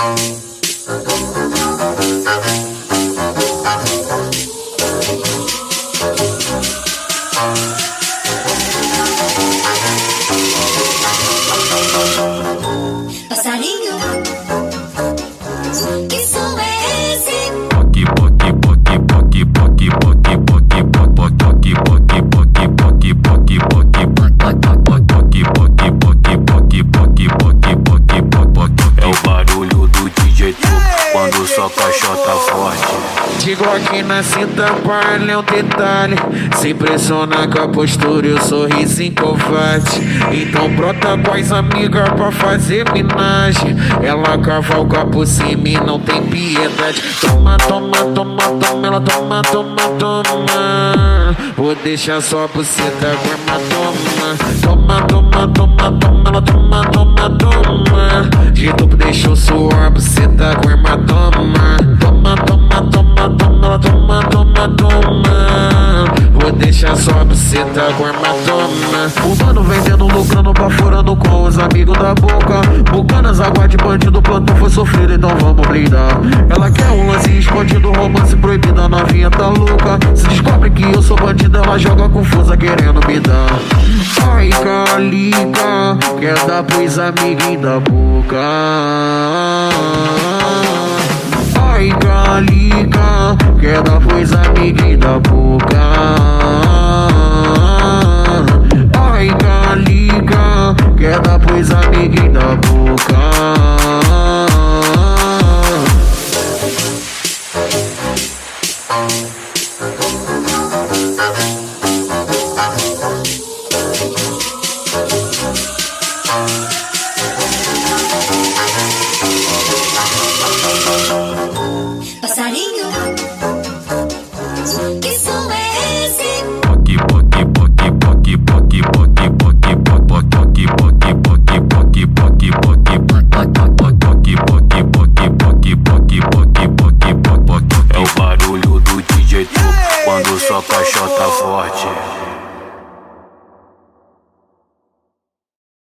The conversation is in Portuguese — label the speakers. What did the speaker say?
Speaker 1: Música só caixota forte.
Speaker 2: Digo aqui na cinta palha é um detalhe. Se impressiona com a postura e o sorriso covarde. Então brota com as amigas pra fazer minagem Ela cavalga por cima e não tem piedade. Toma, toma, toma, toma, ela toma, toma, toma. Vou deixar só buceta com hematoma Toma, toma, toma, toma, ela toma, toma, toma De duplo deixou suor, buceta com hematoma Toma, toma, toma, toma, toma, toma, toma Vou deixar só buceta com hematoma O mano vendendo, lucrando, baforando com os amigos da boca. Bucanas, água de bandido, plantão foi sofrido, então vamos brindar. Ela quer um lance escondido, romance proibido, a novinha tá louca. Se descobre que eu sou bandido, ela joga confusa querendo me dar. Ai, calica, quer dar pros amiguinhos boca. Ai, calica, quer dar pros amiguinhos boca. Ai, calica, quer dar pros amiguinhos boca.
Speaker 3: Passarinho,
Speaker 1: xota, forte.